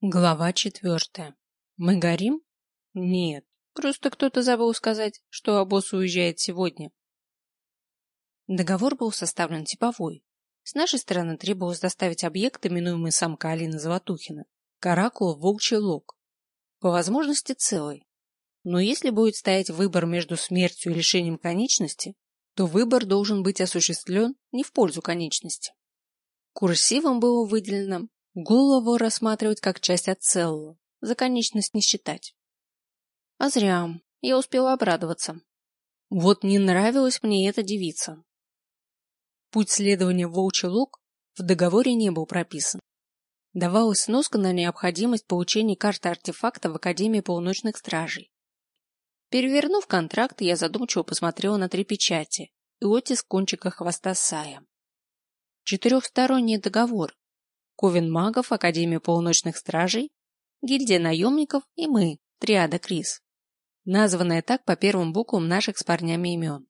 Глава четвертая. Мы горим? Нет, просто кто-то забыл сказать, что обоз уезжает сегодня. Договор был составлен типовой. С нашей стороны требовалось доставить объект, именуемый самка Алина Золотухина, к оракулу Волчий Лог. По возможности целый. Но если будет стоять выбор между смертью и лишением конечности, то выбор должен быть осуществлен не в пользу конечности. Курсивом было выделено Голову рассматривать как часть от целого, за конечность не считать. А зря. Я успела обрадоваться. Вот не нравилась мне эта девица. Путь следования в волчий луг в договоре не был прописан. Давалась сноска на необходимость получения карты артефакта в Академии полуночных стражей. Перевернув контракт, я задумчиво посмотрела на три печати и оттиск кончика хвоста Сая. Четырехсторонний договор, Ковен магов, Академия полуночных стражей, гильдия наемников и мы, триада Крис, названная так по первым буквам наших с парнями имен.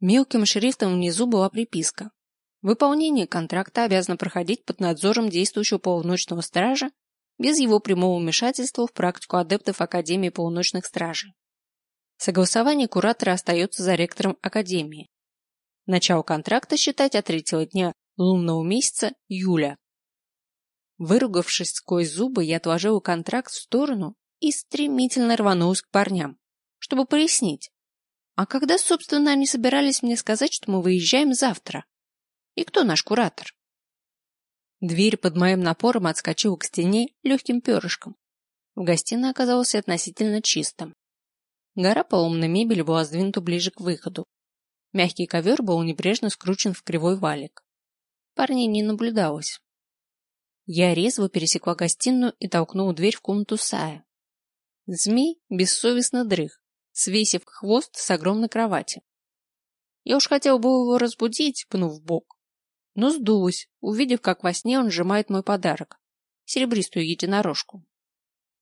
Мелким шрифтом внизу была приписка. Выполнение контракта обязано проходить под надзором действующего полуночного стража без его прямого вмешательства в практику адептов Академии полуночных стражей. Согласование куратора остается за ректором Академии. Начало контракта считать от третьего дня лунного месяца июля. Выругавшись сквозь зубы, я отложила контракт в сторону и стремительно рванулась к парням, чтобы прояснить. А когда, собственно, они собирались мне сказать, что мы выезжаем завтра? И кто наш куратор? Дверь под моим напором отскочила к стене легким перышком. В гостиной оказалось относительно чистым. Гора поломной мебели была сдвинута ближе к выходу. Мягкий ковер был небрежно скручен в кривой валик. Парней не наблюдалось. Я резво пересекла гостиную и толкнула дверь в комнату Сая. Змей бессовестно дрых, свесив хвост с огромной кровати. Я уж хотел бы его разбудить, пнув бок, но сдулась, увидев, как во сне он сжимает мой подарок — серебристую единорожку.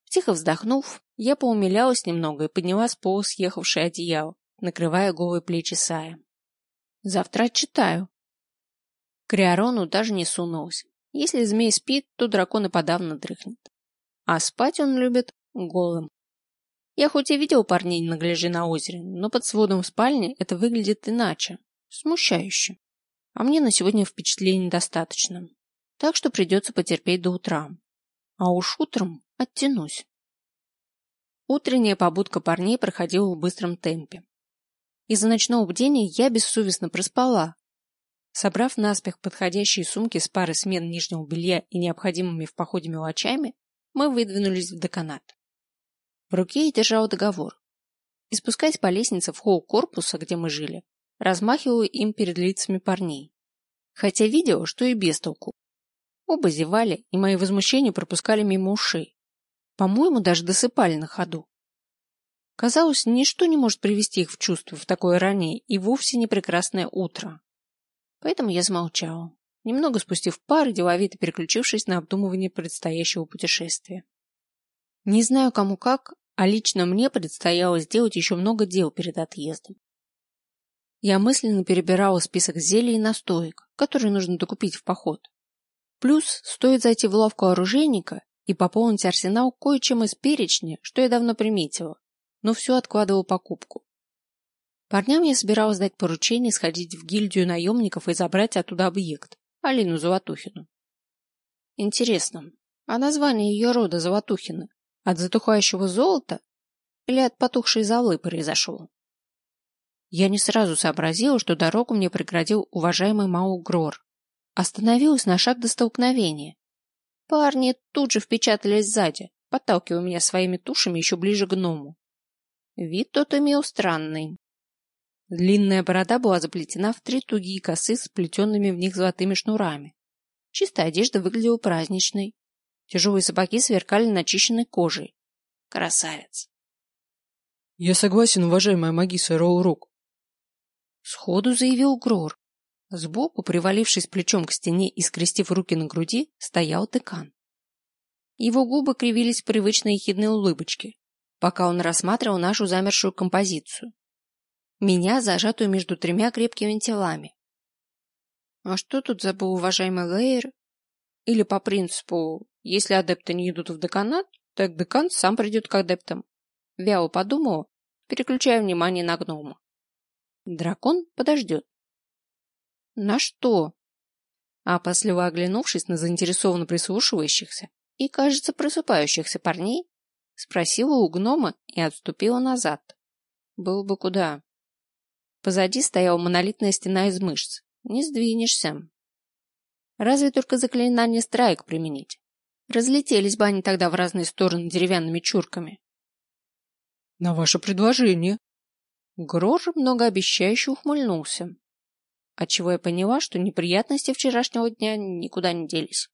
Тихо вздохнув, я поумилялась немного и подняла с пола съехавшее одеяло, накрывая голые плечи Сая. Завтра отчитаю, к даже не сунулась. Если змей спит, то дракон и подавно дрыхнет. А спать он любит голым. Я хоть и видел парней на гляже на озере, но под сводом в спальне это выглядит иначе. Смущающе. А мне на сегодня впечатлений достаточно. Так что придется потерпеть до утра. А уж утром оттянусь. Утренняя побудка парней проходила в быстром темпе. Из-за ночного бдения я бессовестно проспала, Собрав наспех подходящие сумки с парой смен нижнего белья и необходимыми в походе мелочами, мы выдвинулись в деканат. В руке я держал договор. И спускаясь по лестнице в холл корпуса, где мы жили, размахиваю им перед лицами парней. Хотя видел, что и без толку. Оба зевали, и мои возмущения пропускали мимо ушей. По-моему, даже досыпали на ходу. Казалось, ничто не может привести их в чувство в такое раннее и вовсе не прекрасное утро. Поэтому я замолчала, немного спустив пар и деловито переключившись на обдумывание предстоящего путешествия. Не знаю кому как, а лично мне предстояло сделать еще много дел перед отъездом. Я мысленно перебирала список зелий и настоек, которые нужно докупить в поход. Плюс стоит зайти в лавку оружейника и пополнить арсенал кое-чем из перечня, что я давно приметила, но все откладывал покупку. Парням я собиралась дать поручение сходить в гильдию наемников и забрать оттуда объект, Алину Золотухину. Интересно, а название ее рода Золотухины от затухающего золота или от потухшей золы произошло? Я не сразу сообразила, что дорогу мне преградил уважаемый Мау Грор. Остановилась на шаг до столкновения. Парни тут же впечатались сзади, подталкивая меня своими тушами еще ближе к гному. Вид тот имел странный, Длинная борода была заплетена в три тугие косы с плетенными в них золотыми шнурами. Чистая одежда выглядела праздничной. Тяжелые сапоги сверкали начищенной кожей. Красавец. — Я согласен, уважаемая магиса Роурук. Сходу заявил Грор. Сбоку, привалившись плечом к стене и скрестив руки на груди, стоял декан. Его губы кривились в привычной ехидной улыбочке, пока он рассматривал нашу замершую композицию меня, зажатую между тремя крепкими телами. А что тут забыл уважаемый Лейер? Или по принципу, если адепты не идут в деканат, так декан сам придет к адептам. Вяло подумала, переключая внимание на гнома. Дракон подождет. На что? А после оглянувшись на заинтересованно прислушивающихся и, кажется, просыпающихся парней, спросила у гнома и отступила назад. Было бы куда. Позади стояла монолитная стена из мышц. Не сдвинешься. Разве только заклинание страйк применить. Разлетелись бы они тогда в разные стороны деревянными чурками. На ваше предложение. Грож многообещающе ухмыльнулся, отчего я поняла, что неприятности вчерашнего дня никуда не делись.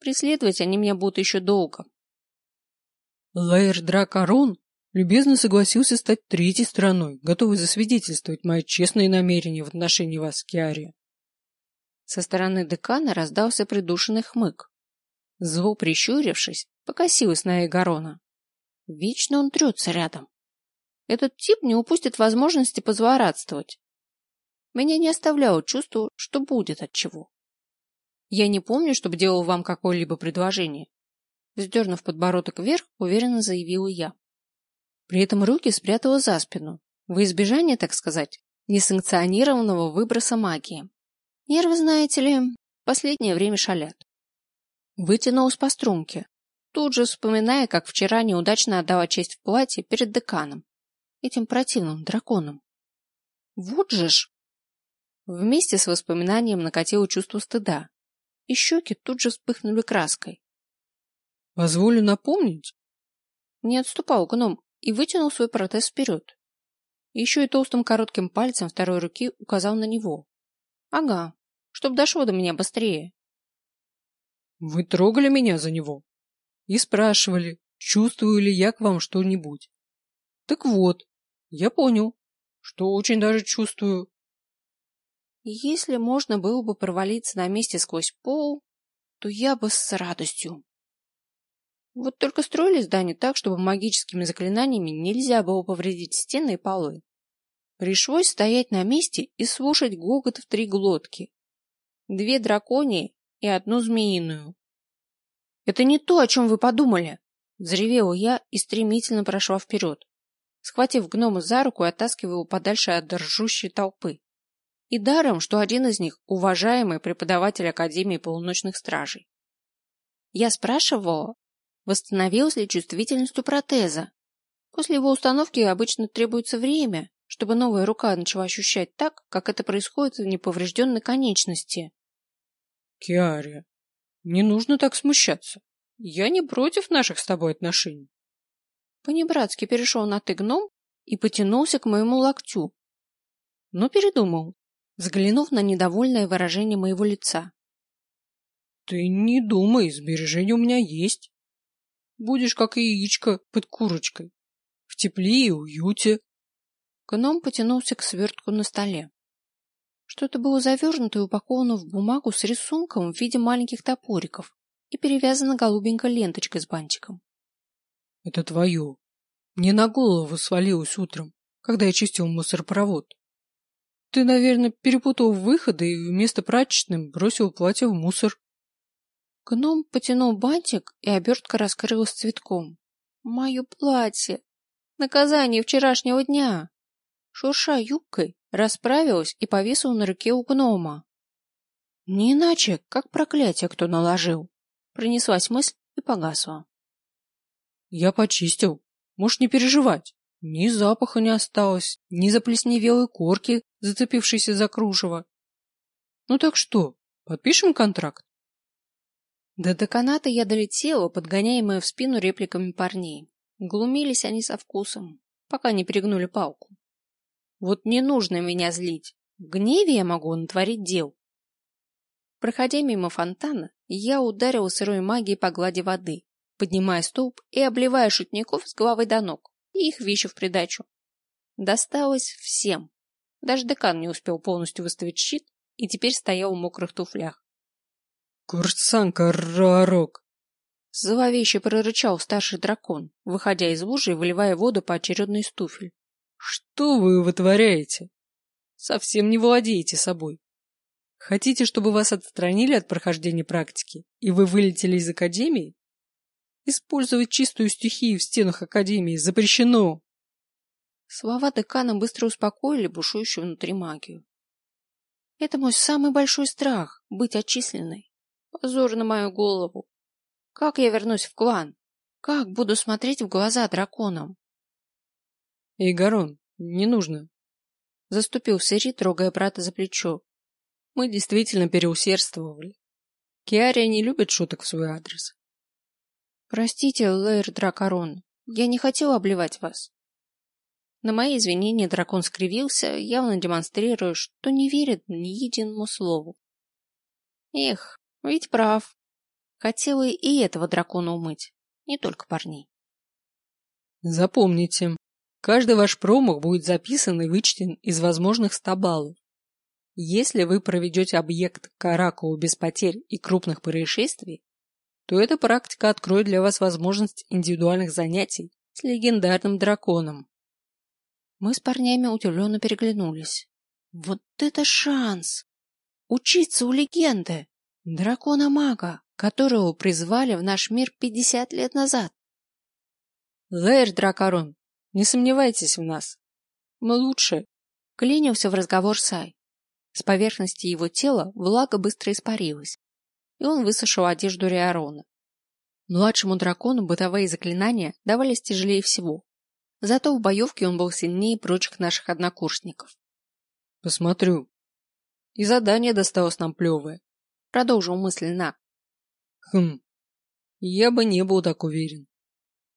Преследовать они меня будут еще долго. Лаэр Дракарон любезно согласился стать третьей страной, готовой засвидетельствовать мои честные намерения в отношении вас, Киари. Со стороны декана раздался придушенный хмык. Зло прищурившись, покосилась на Эгорона. Вечно он трется рядом. Этот тип не упустит возможности позлорадствовать. Меня не оставляло чувство, что будет от чего. Я не помню, чтобы делал вам какое-либо предложение. Вздернув подбородок вверх, уверенно заявила я. При этом руки спрятала за спину, во избежание, так сказать, несанкционированного выброса магии. Нервы, знаете ли, в последнее время шалят. Вытянулась по струнке, тут же вспоминая, как вчера неудачно отдала честь в платье перед деканом, этим противным драконом. Вот же ж! Вместе с воспоминанием накатило чувство стыда, и щеки тут же вспыхнули краской. — Позволю напомнить? Не отступал гном и вытянул свой протез вперед. Еще и толстым коротким пальцем второй руки указал на него. — Ага, чтоб дошло до меня быстрее. — Вы трогали меня за него? и спрашивали, чувствую ли я к вам что-нибудь. Так вот, я понял, что очень даже чувствую. Если можно было бы провалиться на месте сквозь пол, то я бы с радостью. Вот только строили здание так, чтобы магическими заклинаниями нельзя было повредить стены и полы. Пришлось стоять на месте и слушать гогот в три глотки. Две драконьи и одну змеиную. Это не то, о чем вы подумали. Взревела я и стремительно прошла вперед, схватив гнома за руку и оттаскивая его подальше от держущей толпы. И даром, что один из них – уважаемый преподаватель Академии полуночных стражей. Я спрашивала, восстановилась ли чувствительность у протеза. После его установки обычно требуется время, чтобы новая рука начала ощущать так, как это происходит в неповрежденной конечности. Киария, не нужно так смущаться. Я не против наших с тобой отношений. Понебратски перешел на «ты» гном и потянулся к моему локтю. Но передумал, взглянув на недовольное выражение моего лица. Ты не думай, сбережения у меня есть. Будешь как яичко под курочкой. В тепле и уюте. Гном потянулся к свертку на столе. Что-то было завернуто и упаковано в бумагу с рисунком в виде маленьких топориков и перевязано голубенькой ленточкой с бантиком. — Это твое. Мне на голову свалилось утром, когда я чистил мусоропровод. Ты, наверное, перепутал выходы и вместо прачечным бросил платье в мусор. Гном потянул бантик, и обертка раскрылась цветком. Мое платье! Наказание вчерашнего дня! Шурша юбкой, расправилась и повисла на руке у гнома. Не иначе, как проклятие кто наложил. Пронеслась мысль и погасла. Я почистил. Можешь не переживать. Ни запаха не осталось, ни заплесневелой корки, зацепившейся за кружево. Ну так что, подпишем контракт? До деканата я долетела, подгоняемая в спину репликами парней. Глумились они со вкусом, пока не перегнули палку. Вот не нужно меня злить. В гневе я могу натворить дел. Проходя мимо фонтана, я ударил сырой магией по глади воды, поднимая столб и обливая шутников с головы до ног, и их вещи в придачу. Досталось всем. Даже декан не успел полностью выставить щит и теперь стоял в мокрых туфлях. «Курсанка Рарок!» Зловеще прорычал старший дракон, выходя из лужи и выливая воду поочередно из туфель. Что вы вытворяете? Совсем не владеете собой. Хотите, чтобы вас отстранили от прохождения практики, и вы вылетели из Академии? Использовать чистую стихию в стенах Академии запрещено. Слова декана быстро успокоили бушующую внутри магию. Это мой самый большой страх — быть отчисленной. Позор на мою голову. Как я вернусь в клан? Как буду смотреть в глаза драконам? Игорон, не нужно. Заступил Сири, трогая брата за плечо. Мы действительно переусердствовали. Киария не любит шуток в свой адрес. Простите, Лэйр Дракарон, я не хотела обливать вас. На мои извинения дракон скривился, явно демонстрируя, что не верит ни единому слову. Эх, ведь прав. Хотела и этого дракона умыть, не только парней. Запомните, каждый ваш промах будет записан и вычтен из возможных ста баллов. Если вы проведете объект Каракулу без потерь и крупных происшествий, то эта практика откроет для вас возможность индивидуальных занятий с легендарным драконом. Мы с парнями удивленно переглянулись. Вот это шанс! Учиться у легенды! Дракона-мага, которого призвали в наш мир пятьдесят лет назад. Лэр Дракарон, не сомневайтесь в нас. Мы лучше. Клинился в разговор Сай. С поверхности его тела влага быстро испарилась, и он высушил одежду Риарона. Младшему дракону бытовые заклинания давались тяжелее всего. Зато в боевке он был сильнее прочих наших однокурсников. Посмотрю. И задание досталось нам плевое. Продолжил мысленно. Хм. Я бы не был так уверен.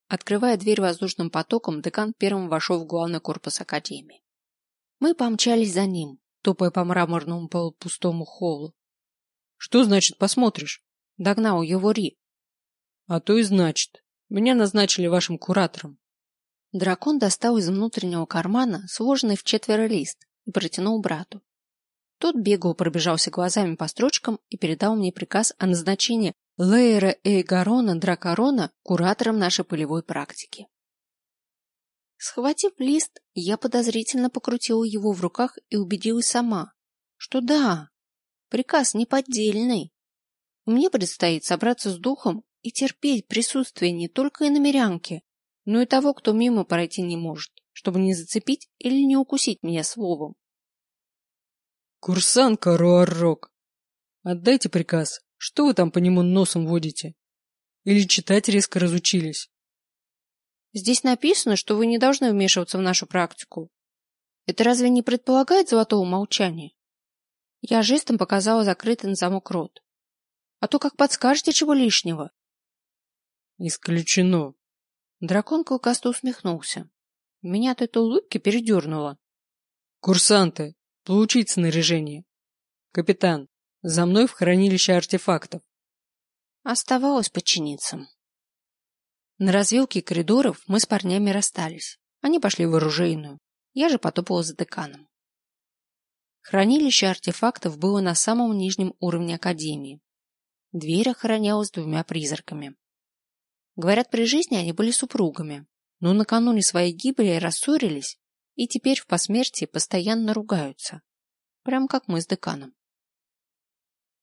Открывая дверь воздушным потоком, декан первым вошел в главный корпус академии. Мы помчались за ним, топая по мраморному полупустому холлу. Что значит посмотришь? Догнал его Ри. А то и значит. Меня назначили вашим куратором. Дракон достал из внутреннего кармана сложенный в четверо лист и протянул брату. Тот бегло пробежался глазами по строчкам и передал мне приказ о назначении Лейера Эйгарона Дракарона куратором нашей полевой практики. Схватив лист, я подозрительно покрутила его в руках и убедилась сама, что да, приказ неподдельный. Мне предстоит собраться с духом и терпеть присутствие не только иномерянки, но и того, кто мимо пройти не может, чтобы не зацепить или не укусить меня словом. Курсантка Руаррок, отдайте приказ. Что вы там по нему носом водите? Или читать резко разучились? Здесь написано, что вы не должны вмешиваться в нашу практику. Это разве не предполагает золотого молчания? Я жестом показала закрытый на замок рот. А то как подскажете чего лишнего. Исключено. Дракон клыкасто усмехнулся. Меня от этой улыбки передернуло. Курсанты, получить снаряжение. Капитан, за мной в хранилище артефактов. Оставалось подчиниться. На развилке коридоров мы с парнями расстались. Они пошли в оружейную. Я же потопала за деканом. Хранилище артефактов было на самом нижнем уровне Академии. Дверь охранялась двумя призраками. Говорят, при жизни они были супругами, но накануне своей гибели рассорились и теперь в посмертии постоянно ругаются. Прям как мы с деканом.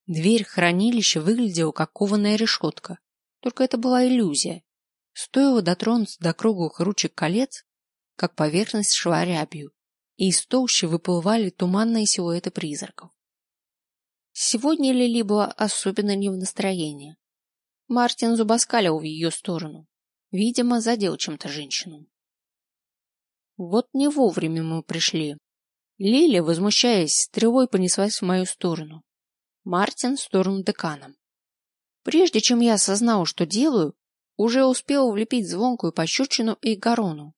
Дверь хранилища выглядела как кованая решетка, только это была иллюзия. Стоило дотронуться до круглых ручек колец, как поверхность шла рябью, и из толщи выплывали туманные силуэты призраков. Сегодня Лили была особенно не в настроении. Мартин зубоскалил в ее сторону. Видимо, задел чем-то женщину. Вот не вовремя мы пришли. Лили, возмущаясь, стрелой понеслась в мою сторону. Мартин в сторону декана. Прежде чем я осознал, что делаю, уже успел влепить звонкую пощечину и Гарону.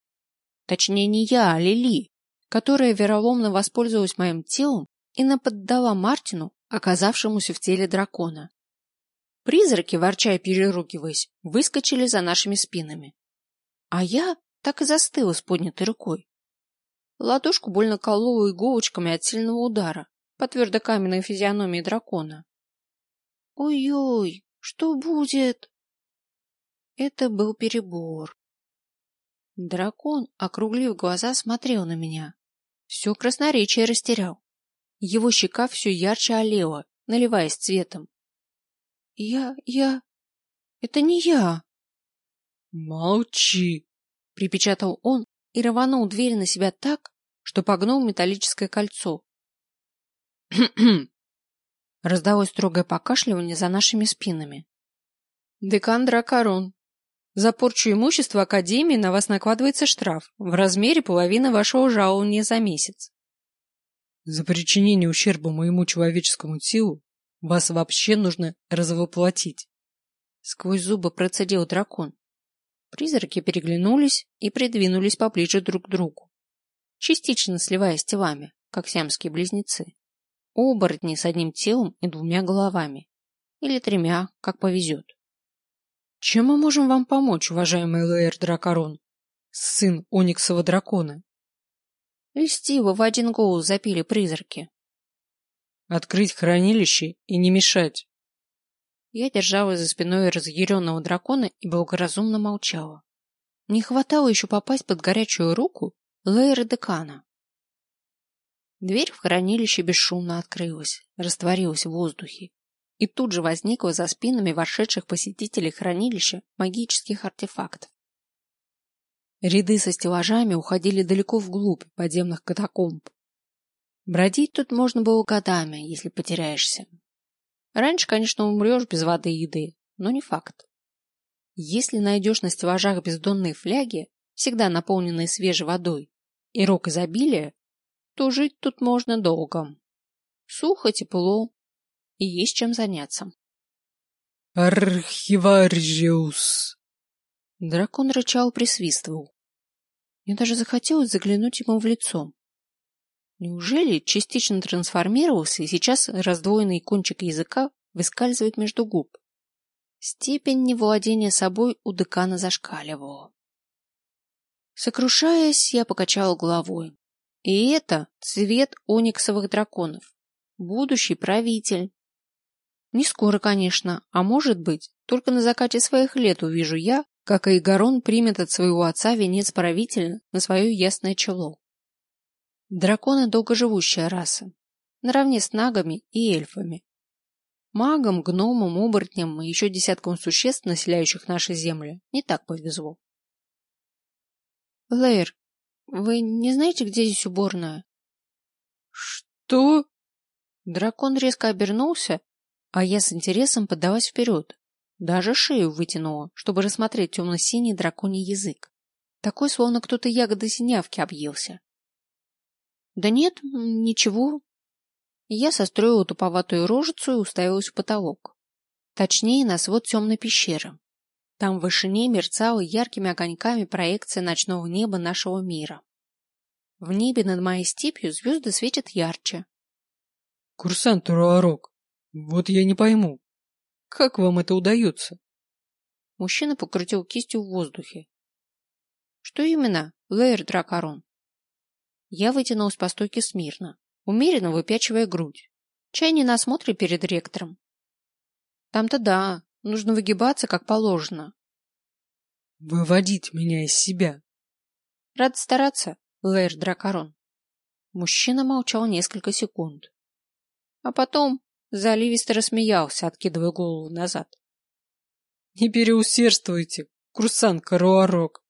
Точнее, не я, а Лили, которая вероломно воспользовалась моим телом и наподдала Мартину, оказавшемуся в теле дракона. Призраки, ворча и переругиваясь, выскочили за нашими спинами. А я так и застыла с поднятой рукой. Ладошку больно колола иголочками от сильного удара по твердокаменной физиономии дракона. «Ой-ой, что будет?» Это был перебор. Дракон, округлив глаза, смотрел на меня. Все красноречие растерял. Его щека все ярче олела, наливаясь цветом. Я... я... Это не я. Молчи, припечатал он и рванул дверь на себя так, что погнул металлическое кольцо. Раздалось строгое покашливание за нашими спинами. Декан Дракарон, за порчу имущества Академии на вас накладывается штраф в размере половины вашего жалования за месяц. За причинение ущерба моему человеческому телу вас вообще нужно развоплотить. Сквозь зубы процедил дракон. Призраки переглянулись и придвинулись поближе друг к другу, частично сливаясь телами, как сиамские близнецы. Оборотни с одним телом и двумя головами. Или тремя, как повезет. Чем мы можем вам помочь, уважаемый Лэйр Дракорон, сын Ониксова дракона? Льстиво в один голос запили призраки. Открыть хранилище и не мешать. Я держала за спиной разъяренного дракона и благоразумно молчала. Не хватало еще попасть под горячую руку Лейра Декана. Дверь в хранилище бесшумно открылась, растворилась в воздухе, и тут же возникла за спинами вошедших посетителей хранилища магических артефактов. Ряды со стеллажами уходили далеко вглубь подземных катакомб. Бродить тут можно было годами, если потеряешься. Раньше, конечно, умрешь без воды и еды, но не факт. Если найдешь на стеллажах бездонные фляги, всегда наполненные свежей водой, и рог изобилия, то жить тут можно долго. Сухо, тепло и есть чем заняться. Архивариус! Дракон рычал, присвистывал. Мне даже захотелось заглянуть ему в лицо. Неужели частично трансформировался и сейчас раздвоенный кончик языка выскальзывает между губ? Степень невладения собой у декана зашкаливала. Сокрушаясь, я покачала головой. И это цвет ониксовых драконов. Будущий правитель. Не скоро, конечно, а может быть, только на закате своих лет увижу я, как Айгарон примет от своего отца венец правителя на свое ясное чело. Драконы – долгоживущая раса, наравне с нагами и эльфами. Магам, гномам, оборотням и еще десяткам существ, населяющих наши земли, не так повезло. Лейр, вы не знаете, где здесь уборная? Что? Дракон резко обернулся, а я с интересом подалась вперед, даже шею вытянула, чтобы рассмотреть темно-синий драконий язык. Такой, словно кто-то ягоды синявки объелся. Да нет, ничего. Я состроила туповатую рожицу и уставилась в потолок. Точнее, на свод темной пещеры. Там в вышине мерцала яркими огоньками проекция ночного неба нашего мира. В небе над моей степью звезды светят ярче. Курсант Руарок, вот я не пойму, как вам это удается? Мужчина покрутил кистью в воздухе. Что именно, Лейер Дракарон? Я вытянулась по стойке смирно, умеренно выпячивая грудь. Чай не на осмотре перед ректором. Там-то да, нужно выгибаться как положено. Выводить меня из себя. Рад стараться, Лейер Дракарон. Мужчина молчал несколько секунд. А потом Заливисто рассмеялся, откидывая голову назад. Не переусердствуйте, курсант Каруарок.